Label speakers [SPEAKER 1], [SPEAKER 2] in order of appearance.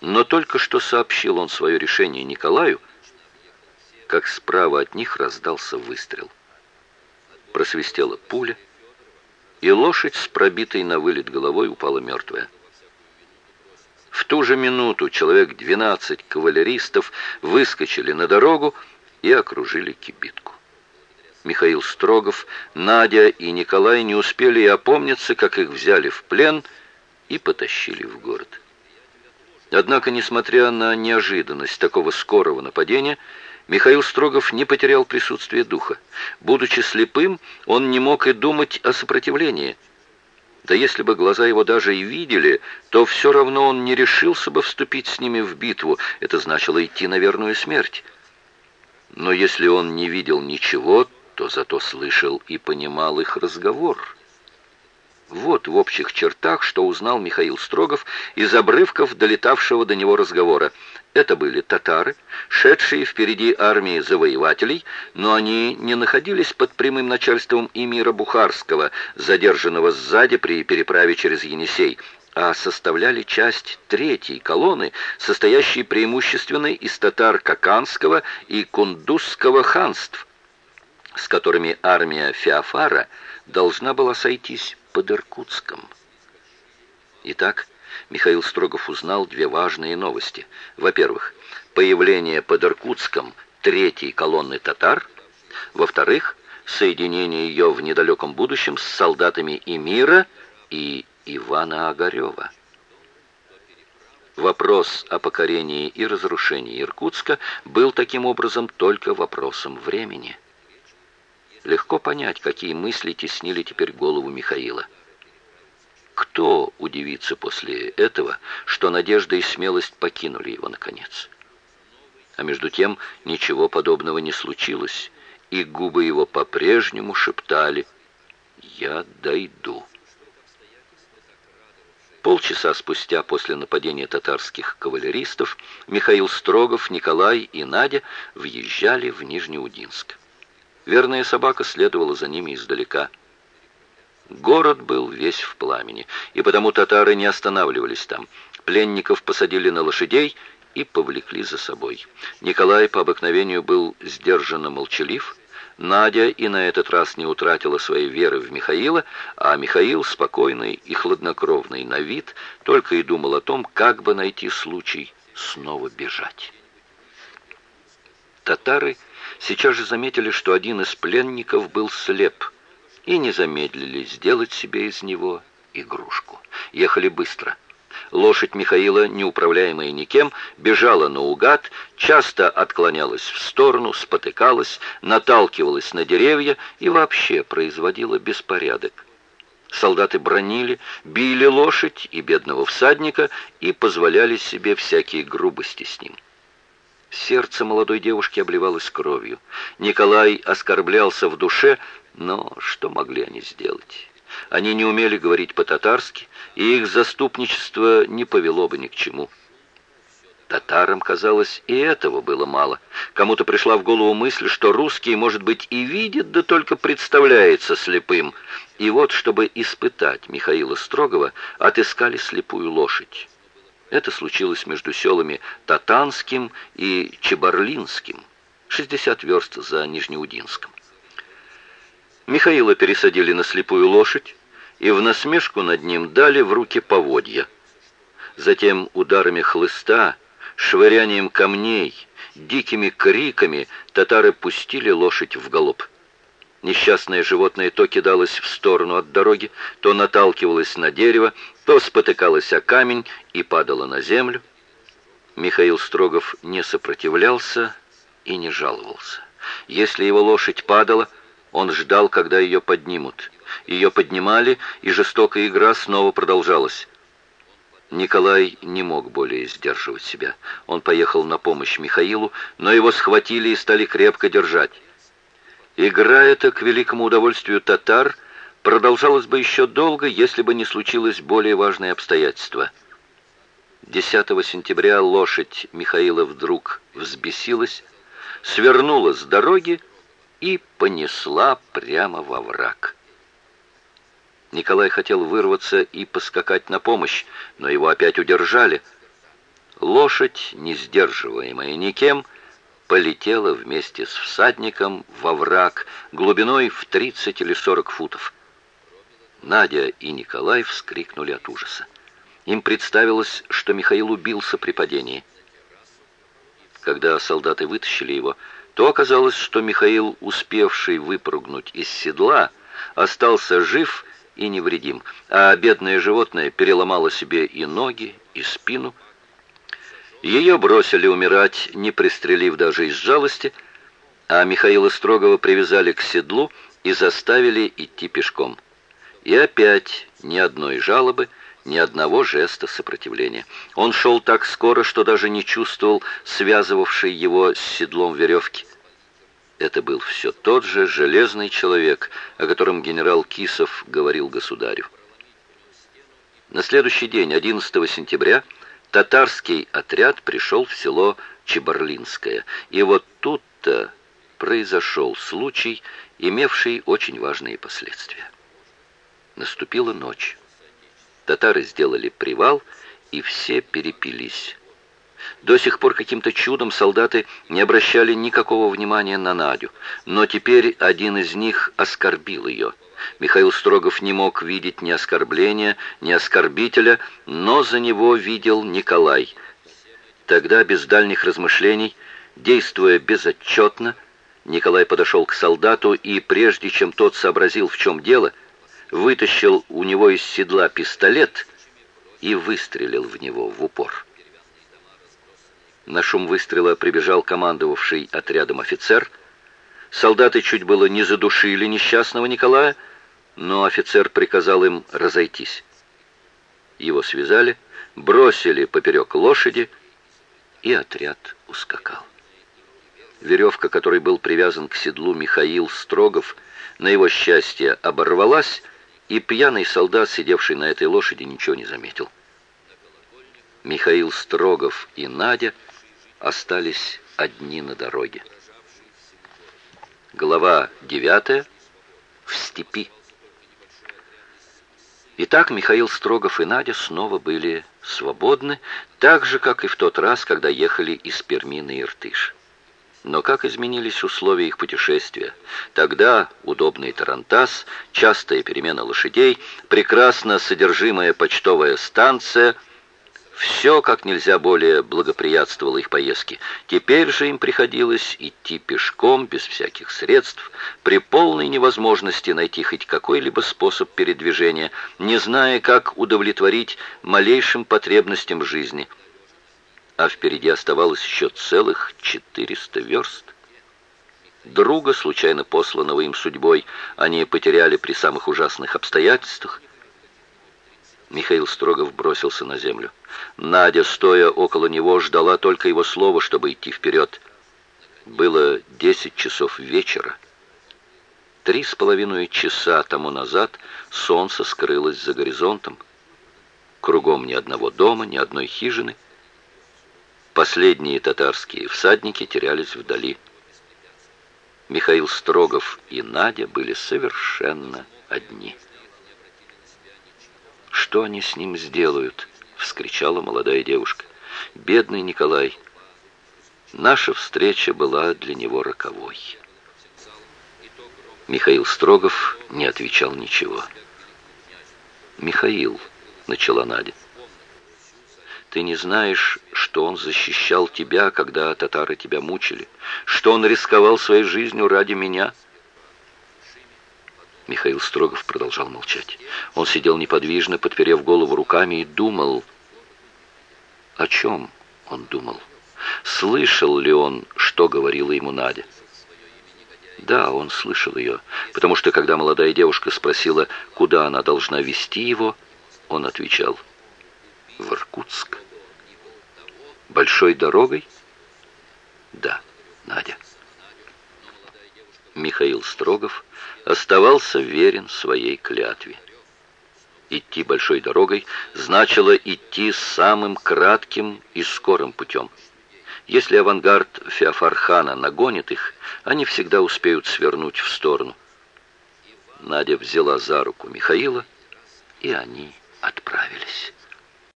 [SPEAKER 1] Но только что сообщил он свое решение Николаю, как справа от них раздался выстрел. Просвистела пуля, и лошадь с пробитой на вылет головой упала мертвая. В ту же минуту человек 12 кавалеристов выскочили на дорогу и окружили кибитку. Михаил Строгов, Надя и Николай не успели и опомниться, как их взяли в плен и потащили в город. Однако, несмотря на неожиданность такого скорого нападения, Михаил Строгов не потерял присутствие духа. Будучи слепым, он не мог и думать о сопротивлении. Да если бы глаза его даже и видели, то все равно он не решился бы вступить с ними в битву. Это значило идти на верную смерть. Но если он не видел ничего, то зато слышал и понимал их разговор. Вот в общих чертах, что узнал Михаил Строгов из обрывков долетавшего до него разговора. Это были татары, шедшие впереди армии завоевателей, но они не находились под прямым начальством эмира Бухарского, задержанного сзади при переправе через Енисей, а составляли часть третьей колонны, состоящей преимущественно из татар Каканского и Кундузского ханств, с которыми армия Феофара должна была сойтись под Иркутском. Итак, Михаил Строгов узнал две важные новости. Во-первых, появление под Иркутском третьей колонны татар. Во-вторых, соединение ее в недалеком будущем с солдатами Эмира и Ивана Огарева. Вопрос о покорении и разрушении Иркутска был таким образом только вопросом времени. Легко понять, какие мысли теснили теперь голову Михаила. Кто удивится после этого, что надежда и смелость покинули его наконец? А между тем ничего подобного не случилось, и губы его по-прежнему шептали «Я дойду». Полчаса спустя после нападения татарских кавалеристов Михаил Строгов, Николай и Надя въезжали в Нижнеудинск. Верная собака следовала за ними издалека. Город был весь в пламени, и потому татары не останавливались там. Пленников посадили на лошадей и повлекли за собой. Николай по обыкновению был сдержанно молчалив, Надя и на этот раз не утратила своей веры в Михаила, а Михаил, спокойный и хладнокровный на вид, только и думал о том, как бы найти случай снова бежать. Татары сейчас же заметили, что один из пленников был слеп, и не замедлили сделать себе из него игрушку. Ехали быстро. Лошадь Михаила, неуправляемая никем, бежала наугад, часто отклонялась в сторону, спотыкалась, наталкивалась на деревья и вообще производила беспорядок. Солдаты бронили, били лошадь и бедного всадника и позволяли себе всякие грубости с ним. Сердце молодой девушки обливалось кровью. Николай оскорблялся в душе, но что могли они сделать? Они не умели говорить по-татарски, и их заступничество не повело бы ни к чему. Татарам, казалось, и этого было мало. Кому-то пришла в голову мысль, что русский, может быть, и видит, да только представляется слепым. И вот, чтобы испытать Михаила Строгова, отыскали слепую лошадь. Это случилось между селами Татанским и Чебарлинским, 60 верст за Нижнеудинском. Михаила пересадили на слепую лошадь и в насмешку над ним дали в руки поводья. Затем ударами хлыста, швырянием камней, дикими криками татары пустили лошадь в галоп. Несчастное животное то кидалось в сторону от дороги, то наталкивалось на дерево, то спотыкалось о камень и падало на землю. Михаил Строгов не сопротивлялся и не жаловался. Если его лошадь падала, он ждал, когда ее поднимут. Ее поднимали, и жестокая игра снова продолжалась. Николай не мог более сдерживать себя. Он поехал на помощь Михаилу, но его схватили и стали крепко держать. Игра эта, к великому удовольствию татар, продолжалась бы еще долго, если бы не случилось более важное обстоятельство. 10 сентября лошадь Михаила вдруг взбесилась, свернула с дороги и понесла прямо во враг. Николай хотел вырваться и поскакать на помощь, но его опять удержали. Лошадь, не сдерживаемая никем, полетела вместе с всадником во враг глубиной в 30 или 40 футов. Надя и Николай вскрикнули от ужаса. Им представилось, что Михаил убился при падении. Когда солдаты вытащили его, то оказалось, что Михаил, успевший выпрыгнуть из седла, остался жив и невредим, а бедное животное переломало себе и ноги, и спину. Ее бросили умирать, не пристрелив даже из жалости, а Михаила Строгова привязали к седлу и заставили идти пешком. И опять ни одной жалобы, ни одного жеста сопротивления. Он шел так скоро, что даже не чувствовал связывавшей его с седлом веревки. Это был все тот же железный человек, о котором генерал Кисов говорил государю. На следующий день, 11 сентября, татарский отряд пришел в село Чебарлинское. И вот тут-то произошел случай, имевший очень важные последствия. Наступила ночь. Татары сделали привал, и все перепились. До сих пор каким-то чудом солдаты не обращали никакого внимания на Надю, но теперь один из них оскорбил ее. Михаил Строгов не мог видеть ни оскорбления, ни оскорбителя, но за него видел Николай. Тогда, без дальних размышлений, действуя безотчетно, Николай подошел к солдату и, прежде чем тот сообразил, в чем дело, вытащил у него из седла пистолет и выстрелил в него в упор. На шум выстрела прибежал командовавший отрядом офицер. Солдаты чуть было не задушили несчастного Николая, но офицер приказал им разойтись. Его связали, бросили поперек лошади, и отряд ускакал. Веревка, которой был привязан к седлу Михаил Строгов, на его счастье оборвалась, и пьяный солдат, сидевший на этой лошади, ничего не заметил. Михаил Строгов и Надя остались одни на дороге. Глава 9. В степи. Итак, Михаил Строгов и Надя снова были свободны, так же, как и в тот раз, когда ехали из Перми на Иртыш. Но как изменились условия их путешествия? Тогда удобный тарантас, частая перемена лошадей, прекрасно содержимая почтовая станция – все как нельзя более благоприятствовало их поездке. Теперь же им приходилось идти пешком, без всяких средств, при полной невозможности найти хоть какой-либо способ передвижения, не зная, как удовлетворить малейшим потребностям жизни – а впереди оставалось еще целых 400 верст. Друга, случайно посланного им судьбой, они потеряли при самых ужасных обстоятельствах. Михаил Строгов бросился на землю. Надя, стоя около него, ждала только его слова, чтобы идти вперед. Было десять часов вечера. Три с половиной часа тому назад солнце скрылось за горизонтом. Кругом ни одного дома, ни одной хижины — Последние татарские всадники терялись вдали. Михаил Строгов и Надя были совершенно одни. «Что они с ним сделают?» — вскричала молодая девушка. «Бедный Николай! Наша встреча была для него роковой». Михаил Строгов не отвечал ничего. «Михаил», — начала Надя, — ты не знаешь, что он защищал тебя, когда татары тебя мучили, что он рисковал своей жизнью ради меня?» Михаил Строгов продолжал молчать. Он сидел неподвижно, подперев голову руками, и думал. О чем он думал? Слышал ли он, что говорила ему Надя? Да, он слышал ее, потому что, когда молодая девушка спросила, куда она должна вести его, он отвечал — Иркутск. Большой дорогой? Да, Надя. Михаил Строгов оставался верен своей клятве. Идти большой дорогой значило идти самым кратким и скорым путем. Если авангард Феофархана нагонит их, они всегда успеют свернуть в сторону. Надя взяла за руку Михаила, и они отправились.